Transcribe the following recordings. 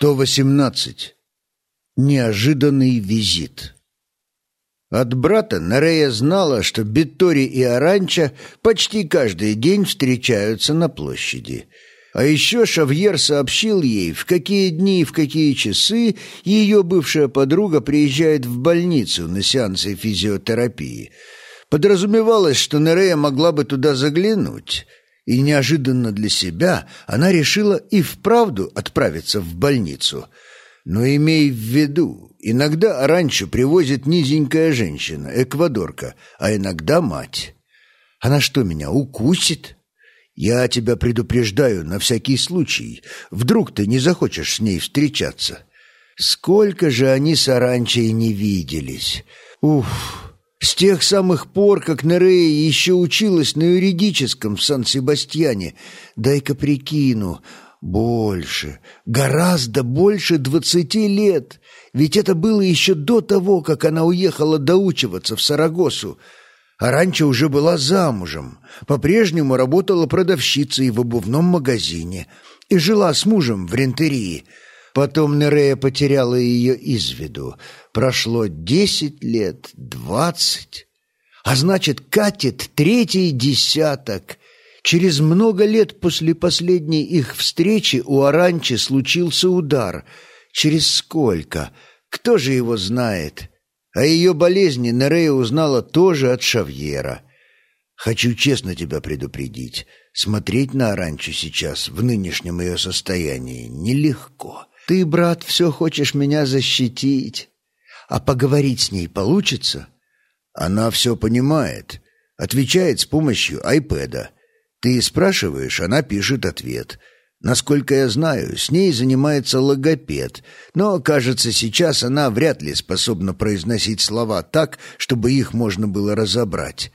118. Неожиданный визит. От брата Нарея знала, что Беттори и Аранча почти каждый день встречаются на площади. А еще Шавьер сообщил ей, в какие дни и в какие часы ее бывшая подруга приезжает в больницу на сеансы физиотерапии. Подразумевалось, что Нерея могла бы туда заглянуть – и неожиданно для себя она решила и вправду отправиться в больницу. Но имей в виду, иногда раньше привозит низенькая женщина, эквадорка, а иногда мать. Она что, меня укусит? Я тебя предупреждаю на всякий случай. Вдруг ты не захочешь с ней встречаться. Сколько же они с Аранчей не виделись. Уф! С тех самых пор, как Нерея еще училась на юридическом в Сан-Себастьяне. Дай-ка прикину. Больше, гораздо больше двадцати лет. Ведь это было еще до того, как она уехала доучиваться в Сарагосу. А раньше уже была замужем. По-прежнему работала продавщицей в обувном магазине и жила с мужем в рентерии. Потом Нерея потеряла ее из виду. Прошло десять лет, двадцать, а значит, катит третий десяток. Через много лет после последней их встречи у Аранчи случился удар. Через сколько? Кто же его знает? О ее болезни Нерея узнала тоже от Шавьера. Хочу честно тебя предупредить. Смотреть на Аранчу сейчас, в нынешнем ее состоянии, нелегко. Ты, брат, все хочешь меня защитить. А поговорить с ней получится? Она все понимает. Отвечает с помощью айпэда. Ты спрашиваешь, она пишет ответ. Насколько я знаю, с ней занимается логопед, но, кажется, сейчас она вряд ли способна произносить слова так, чтобы их можно было разобрать.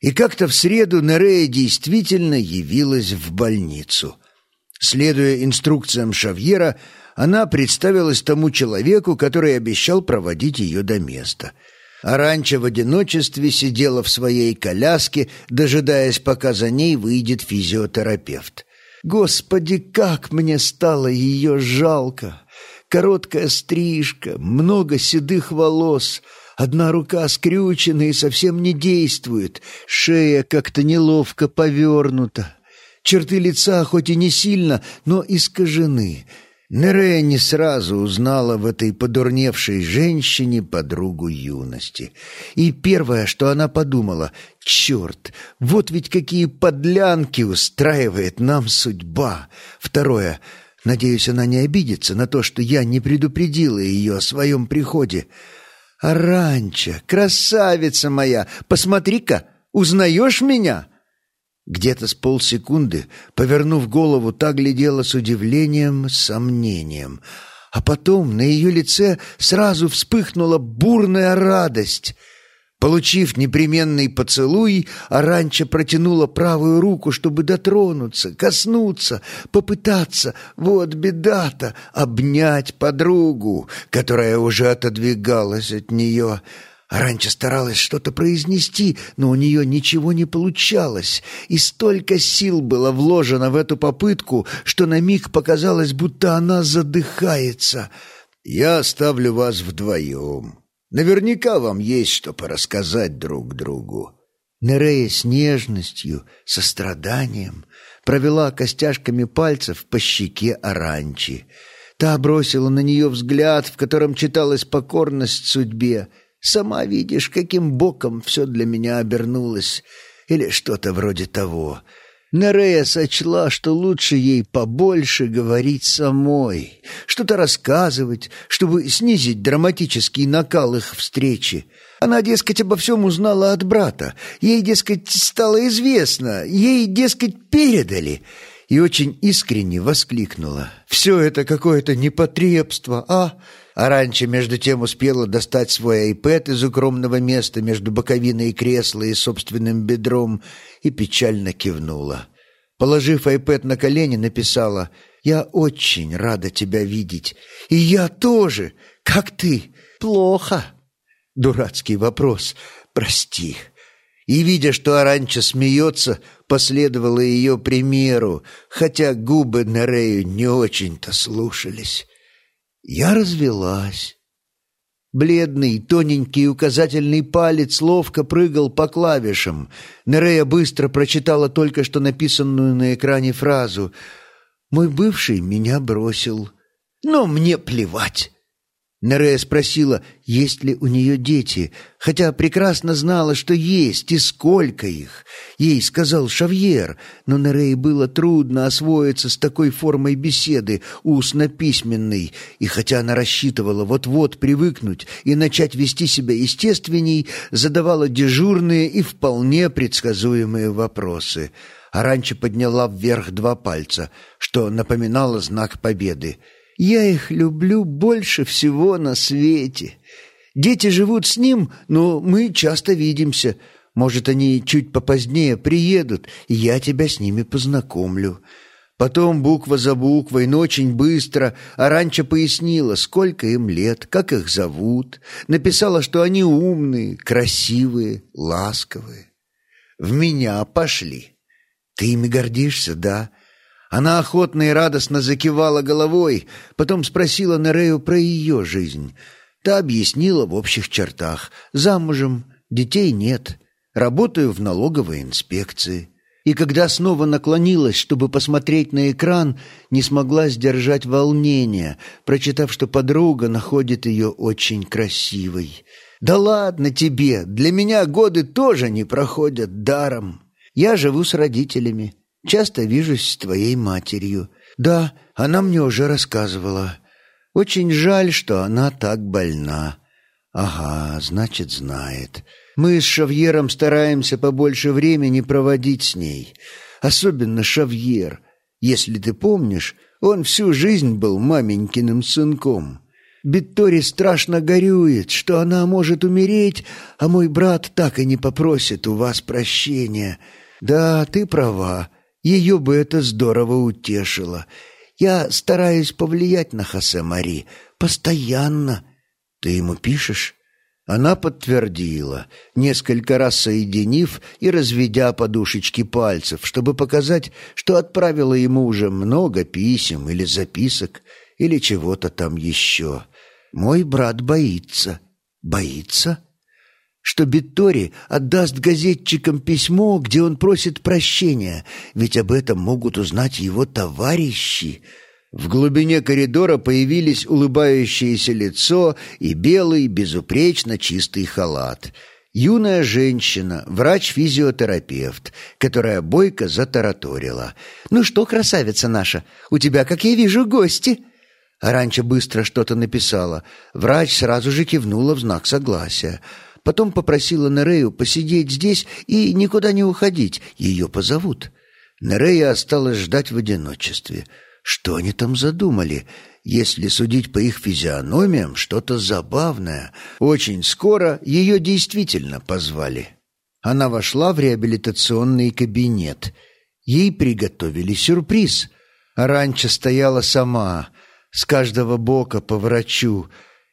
И как-то в среду Нерея действительно явилась в больницу. Следуя инструкциям Шавьера, она представилась тому человеку, который обещал проводить ее до места. А раньше в одиночестве сидела в своей коляске, дожидаясь, пока за ней выйдет физиотерапевт. Господи, как мне стало ее жалко! Короткая стрижка, много седых волос, одна рука скрючена и совсем не действует, шея как-то неловко повернута. Черты лица хоть и не сильно, но искажены — Нерея не сразу узнала в этой подурневшей женщине подругу юности. И первое, что она подумала, «Черт, вот ведь какие подлянки устраивает нам судьба!» Второе, «Надеюсь, она не обидится на то, что я не предупредила ее о своем приходе. Аранча, красавица моя, посмотри-ка, узнаешь меня?» Где-то с полсекунды, повернув голову, та глядела с удивлением, сомнением. А потом на ее лице сразу вспыхнула бурная радость. Получив непременный поцелуй, Аранча протянула правую руку, чтобы дотронуться, коснуться, попытаться, вот беда-то, обнять подругу, которая уже отодвигалась от нее. Раньше старалась что-то произнести, но у нее ничего не получалось, и столько сил было вложено в эту попытку, что на миг показалось, будто она задыхается. «Я оставлю вас вдвоем. Наверняка вам есть что порассказать друг другу». Нерея с нежностью, состраданием провела костяшками пальцев по щеке Аранчи. Та бросила на нее взгляд, в котором читалась покорность судьбе — Сама видишь, каким боком все для меня обернулось, или что-то вроде того. Нерея сочла, что лучше ей побольше говорить самой, что-то рассказывать, чтобы снизить драматический накал их встречи. Она, дескать, обо всем узнала от брата. Ей, дескать, стало известно, ей, дескать, передали. И очень искренне воскликнула. «Все это какое-то непотребство, а? А раньше, между тем, успела достать свой айпэд из укромного места между боковиной кресла и собственным бедром и печально кивнула. Положив айпэд на колени, написала «Я очень рада тебя видеть. И я тоже. Как ты? Плохо?» Дурацкий вопрос. «Прости». И, видя, что Аранча смеется, последовала ее примеру, хотя губы Нерею не очень-то слушались. Я развелась. Бледный, тоненький указательный палец ловко прыгал по клавишам. Нерея быстро прочитала только что написанную на экране фразу «Мой бывший меня бросил». «Но мне плевать!» Нерея спросила, есть ли у нее дети, хотя прекрасно знала, что есть и сколько их. Ей сказал Шавьер, но Нерее было трудно освоиться с такой формой беседы, устно-письменной, и хотя она рассчитывала вот-вот привыкнуть и начать вести себя естественней, задавала дежурные и вполне предсказуемые вопросы. А раньше подняла вверх два пальца, что напоминало знак победы. Я их люблю больше всего на свете. Дети живут с ним, но мы часто видимся. Может, они чуть попозднее приедут, и я тебя с ними познакомлю». Потом буква за буквой, но очень быстро, Аранча пояснила, сколько им лет, как их зовут, написала, что они умные, красивые, ласковые. В меня пошли. Ты ими гордишься, да? Она охотно и радостно закивала головой, потом спросила Нерею про ее жизнь. Та объяснила в общих чертах. Замужем, детей нет, работаю в налоговой инспекции. И когда снова наклонилась, чтобы посмотреть на экран, не смогла сдержать волнения, прочитав, что подруга находит ее очень красивой. «Да ладно тебе, для меня годы тоже не проходят даром. Я живу с родителями». Часто вижусь с твоей матерью. Да, она мне уже рассказывала. Очень жаль, что она так больна. Ага, значит, знает. Мы с Шавьером стараемся побольше времени проводить с ней. Особенно Шавьер. Если ты помнишь, он всю жизнь был маменькиным сынком. Биттори страшно горюет, что она может умереть, а мой брат так и не попросит у вас прощения. Да, ты права. Ее бы это здорово утешило. Я стараюсь повлиять на Хосе Мари. Постоянно. Ты ему пишешь?» Она подтвердила, несколько раз соединив и разведя подушечки пальцев, чтобы показать, что отправила ему уже много писем или записок, или чего-то там еще. «Мой брат боится». «Боится?» Что Биттори отдаст газетчикам письмо, где он просит прощения, ведь об этом могут узнать его товарищи. В глубине коридора появились улыбающееся лицо и белый, безупречно чистый халат. Юная женщина, врач-физиотерапевт, которая бойко затараторила. «Ну что, красавица наша, у тебя, как я вижу, гости!» Аранча быстро что-то написала. Врач сразу же кивнула в знак согласия. Потом попросила Нерею посидеть здесь и никуда не уходить, ее позовут. Нерея осталась ждать в одиночестве. Что они там задумали? Если судить по их физиономиям, что-то забавное. Очень скоро ее действительно позвали. Она вошла в реабилитационный кабинет. Ей приготовили сюрприз. Ранчо стояла сама, с каждого бока по врачу,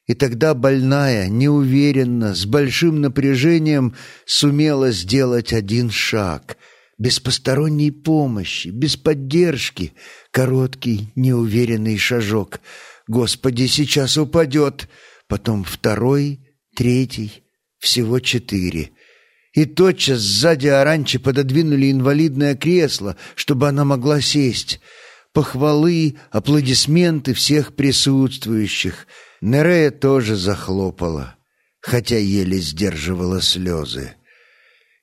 и тогда больная, неуверенно, с большим напряжением сумела сделать один шаг, без посторонней помощи, без поддержки, короткий, неуверенный шажок. «Господи, сейчас упадет!» Потом второй, третий, всего четыре. И тотчас сзади Аранчи пододвинули инвалидное кресло, чтобы она могла сесть. Похвалы, аплодисменты всех присутствующих — Нерея тоже захлопала, хотя еле сдерживала слезы.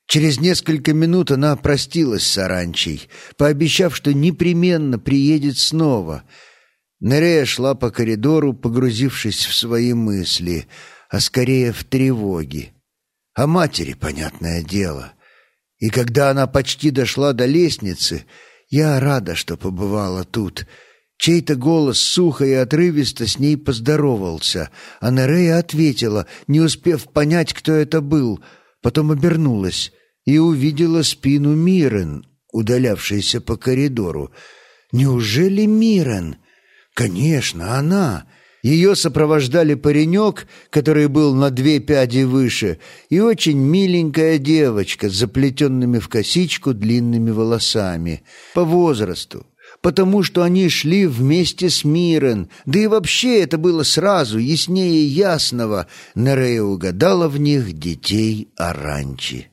Через несколько минут она простилась с Аранчей, пообещав, что непременно приедет снова. Нерея шла по коридору, погрузившись в свои мысли, а скорее в тревоги. О матери, понятное дело. И когда она почти дошла до лестницы, я рада, что побывала тут — Чей-то голос сухо и отрывисто с ней поздоровался, а Нерея ответила, не успев понять, кто это был, потом обернулась и увидела спину Мирен, удалявшейся по коридору. «Неужели Мирен?» «Конечно, она!» Ее сопровождали паренек, который был на две пяди выше, и очень миленькая девочка с заплетенными в косичку длинными волосами. По возрасту, потому что они шли вместе с Мирен, да и вообще это было сразу, яснее ясного. Нерея угадала в них детей Аранчи.